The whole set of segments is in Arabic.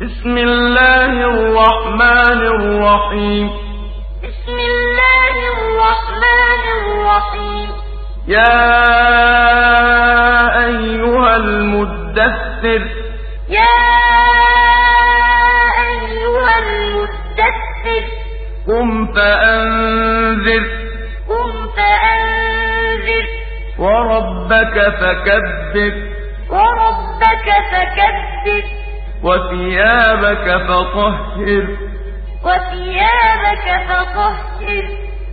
بسم الله الرحمن الرحيم بسم الله الرحمن الرحيم يا أيها المدثر يا أيها المدثر قم فأنذر قم فأنذر وربك فكبر وربك فكبر وثيابك فطهر. وثيابك فطهر.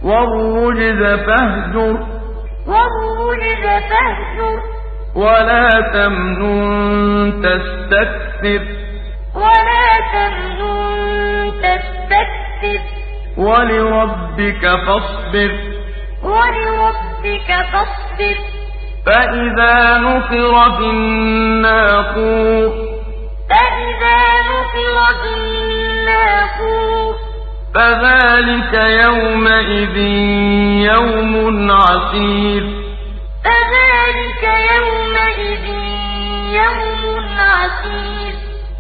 والرجز فاهجر. والرجز فاهجر. ولا تمنن تستكثر. ولا تمنن تستكثر. ولربك فاصبر. ولربك فاصبر. فإذا نقر في الناقور. فذلك يومئذ يوم عسير. فذلك يومئذ يوم عسير.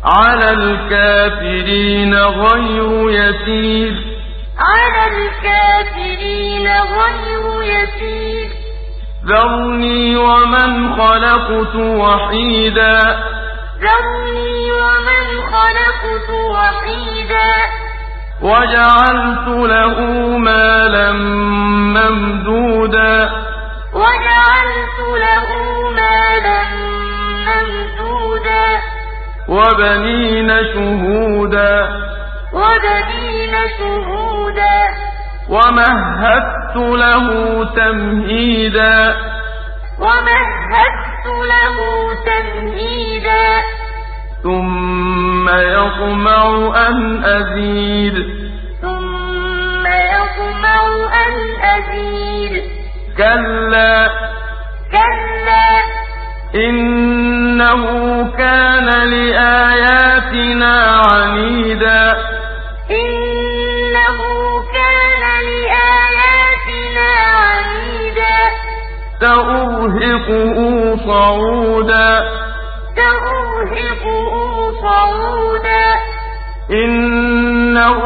على الكافرين غير يسير. على الكافرين غير يسير. ذرني ومن خلقت وحيدا. ذرني ومن خلقت وحيدا. وجعلت له مالا ممدودا. وجعلت له مالا ممدودا. وبنين شهودا. وبنين شهودا. ومهدت له تمهيدا. ومهدت له تمهيدا. ثم يطمع أن أزيد. ثم يطمع أن أزيد. كلا. كلا. إنه كان لآياتنا عنيدا. إنه كان لآياتنا عنيدا. سأرهقه صعودا. صعودا إنه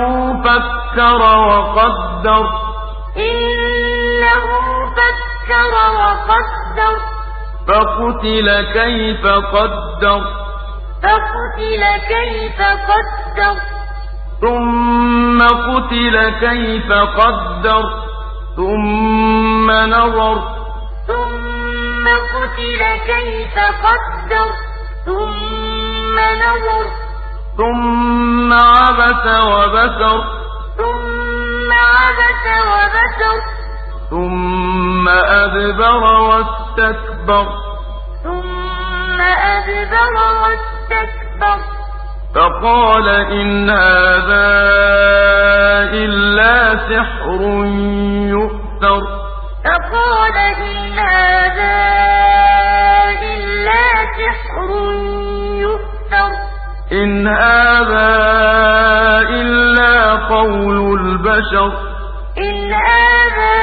فكر وقدر. إنه فكر وقدر. فقتل كيف قدر. فقتل كيف قدر. ثم قتل كيف قدر. ثم نظر. ثم قتل كيف قدر. ثم نظر. ثم عبس وبسر ثم عبس وبسر ثم أدبر واستكبر. ثم أدبر واستكبر. فقال إن هذا إلا سحر يؤثر. فقال إن هذا إلا سحر يؤثر إن هذا إلا قول البشر. إن هذا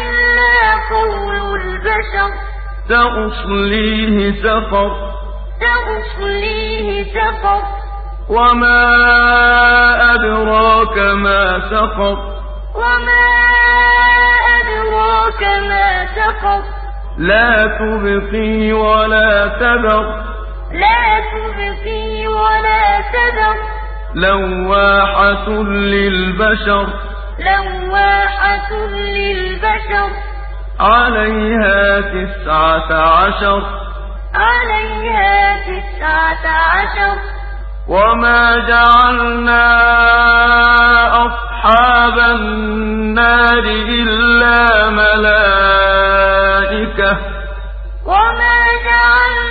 إلا قول البشر. سأصليه سقر. سأصليه سقر. وما أدراك ما سقر. وما أدراك ما سقر. لا تبقي ولا تذر. لا تبقي ولا تذر. لواحة للبشر. لواحة للبشر. عليها تسعة عشر. عليها تسعة عشر. وما جعلنا أصحاب النار إلا ملائكة. وما جعلنا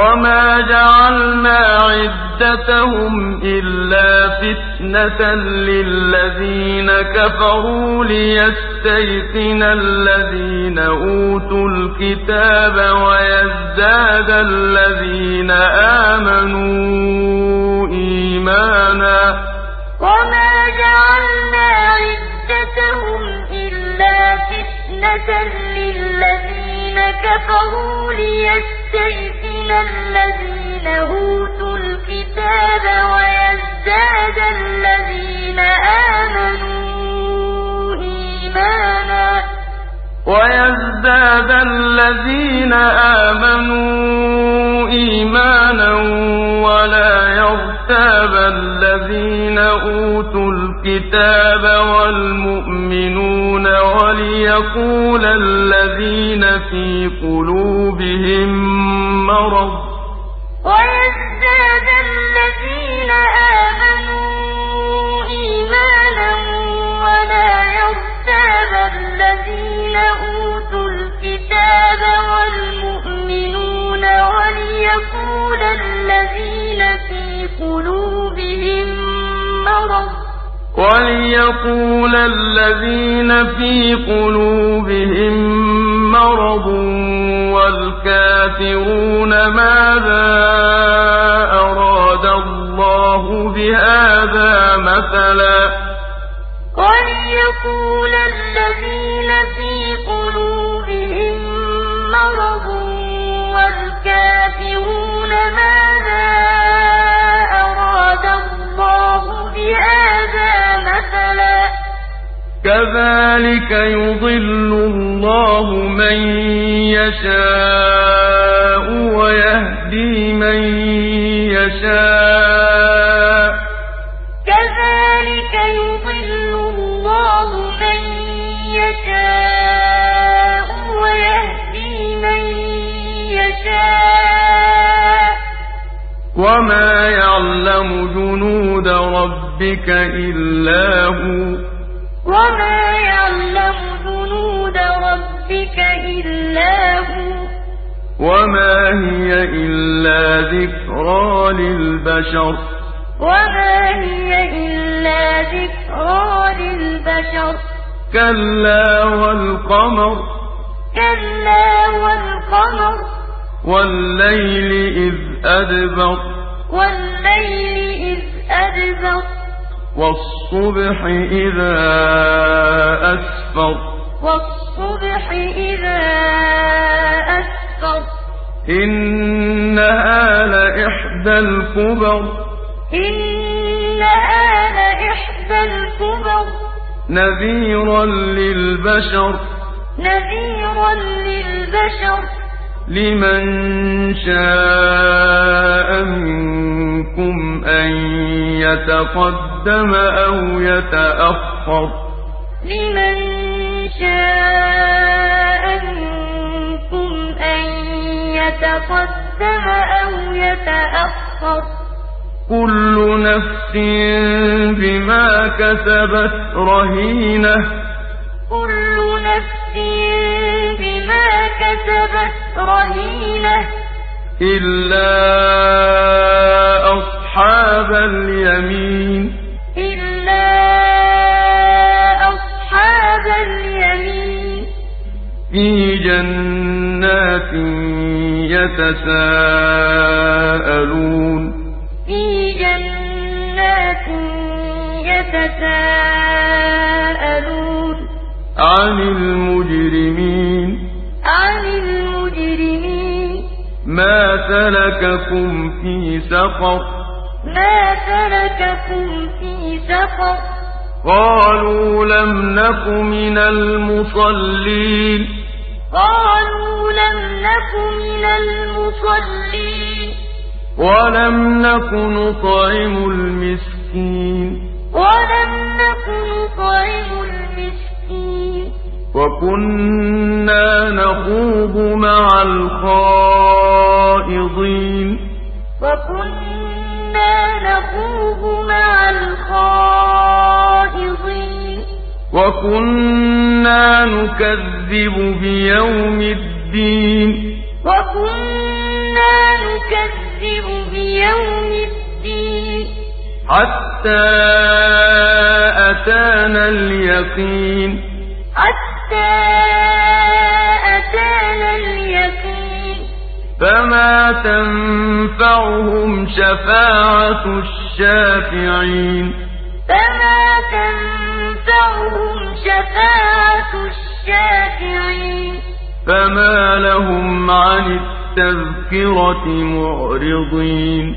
وما جعلنا عدتهم إلا فتنة للذين كفروا ليستيقن الذين أوتوا الكتاب ويزداد الذين آمنوا إيمانا وما جعلنا عدتهم إلا فتنة لِّلَّذِينَ كَفَرُوا لِيَسْتَيْقِنَ الَّذِينَ أُوتُوا الْكِتَابَ وَيَزْدَادَ الَّذِينَ آمَنُوا إِيمَانًا وَيَزْدَادَ الَّذِينَ آمَنُوا إِيمَانًا وَلَا يَرْتَابَ الَّذِينَ أُوتُوا الْكِتَابَ وَالْمُؤْمِنُونَ وَلِيَقُولَ الَّذِينَ فِي قُلُوبِهِم مَّرَضٌ وَلِيَقُولَ الَّذِينَ فِي قُلُوبِهِم مَّرَضٌ وَالْكَافِرُونَ مَاذَا أَرَادَ اللَّهُ بِهَٰذَا مَثَلًا؟ وَلِيَقُولَ الَّذِينَ كَذَٰلِكَ يُضِلُّ اللَّهُ مَن يَشَاءُ وَيَهْدِي مَن يَشَاءُ ۚ. كَذَٰلِكَ يُضِلُّ اللَّهُ مَن يَشَاءُ وَيَهْدِي مَن يَشَاءُ ۚ. وَمَا يَعْلَمُ جُنُودَ رَبِّكَ إِلَّا هُوَ ۚ. وَمَا يَعْلَمُ جُنُودَ رَبِّكَ إِلَّا هُوَ ۚ. وَمَا هِيَ إِلَّا ذِكْرَىٰ لِلْبَشَرِ. وَمَا هِيَ إِلَّا ذِكْرَىٰ لِلْبَشَرِ. كَلَّا وَالْقَمَرِ. كَلَّا وَالْقَمَرِ. وَاللَّيْلِ إِذْ أَدْبَرَ. وَاللَّيْلِ إِذْ أَدْبَرَ. وَالصُّبْحِ إِذَا أَسْفَرَ. وَالصُّبْحِ إِذَا أَسْفَرَ. إِنَّهَا لَإِحْدَى الْكُبَرِ. إِنَّهَا لَإِحْدَى الْكُبَرِ. نَذِيرًا لِّلْبَشَرِ. نَذِيرًا لِّلْبَشَرِ. لِمَن شَاءَ مِنكُمْ. أَن يَتَقَدَّمَ أَوْ يَتَأَخَّرَ لِمَن شَاءَ مِنكُمْ أَن يَتَقَدَّمَ أَوْ يَتَأَخَّرَ كُلُّ نَفْسٍ بِمَا كَسَبَتْ رَهِينَةٌ كُلُّ نَفْسٍ بِمَا كَسَبَتْ رَهِينَةٌ إِلَّا يَتَسَاءَلُونَ فِي جَنَّاتٍ يَتَسَاءَلُونَ عَنِ الْمُجْرِمِينَ عَنِ الْمُجْرِمِينَ مَا سَلَكَكُمْ فِي سَقَرَ مَا سَلَكَكُمْ فِي سَقَرَ قَالُوا لَمْ نَكُ مِنَ الْمُصَلِّينَ نَكُ مِنَ الْمُصَلِّينَ وَلَمْ نَكُ نُطْعِمُ الْمِسْكِينَ وَلَمْ نَكُ نُطْعِمُ الْمِسْكِينَ وَكُنَّا نَخُوضُ مَعَ الْخَائِضِينَ وَكُنَّا نَخُوضُ مَعَ الْخَائِضِينَ وَكُنَّا نُكَذِّبُ بِيَوْمِ الدِّينِ وَكُنَّا نُكَذِّبُ بِيَوْمِ الدِّينِ. حَتَّىٰ أَتَانَا الْيَقِينُ. حَتَّىٰ أَتَانَا الْيَقِينُ. فَمَا تَنفَعُهُمْ شَفَاعَةُ الشَّافِعِينَ. فَمَا تَنفَعُهُمْ شَفَاعَةُ الشَّافِعِينَ. فما لهم عن التذكرة معرضين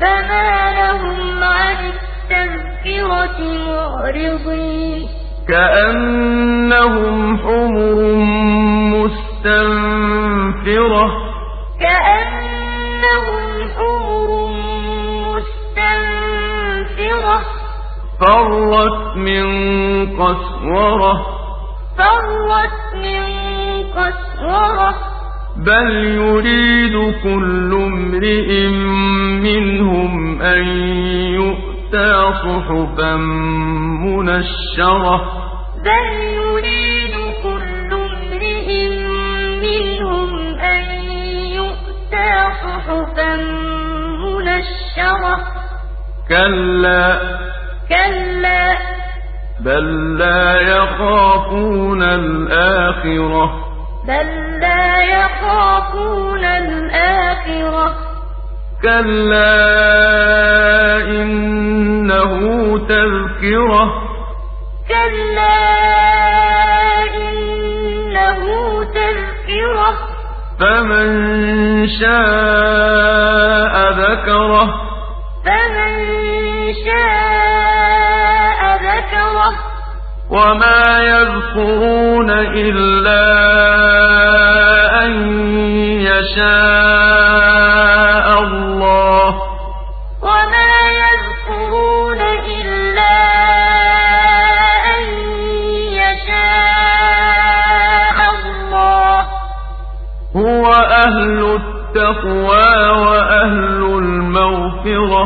فما لهم عن التذكرة معرضين كأنهم حمر مستنفرة كأنهم حمر مستنفرة فرت من قسورة فرت بل يريد كل امرئ منهم أن يؤتى صحفا منشرة بل يريد كل امرئ منهم أن يؤتى صحفا منشرة كلا كلا بل لا يخافون الآخرة بل لا يخافون الآخرة. كلا إنه تذكرة. كلا إنه تذكرة. فمن شاء ذكره. وما يذكرون إلا أن يشاء الله وما يذكرون إلا أن يشاء الله هو أهل التقوى وأهل المغفرة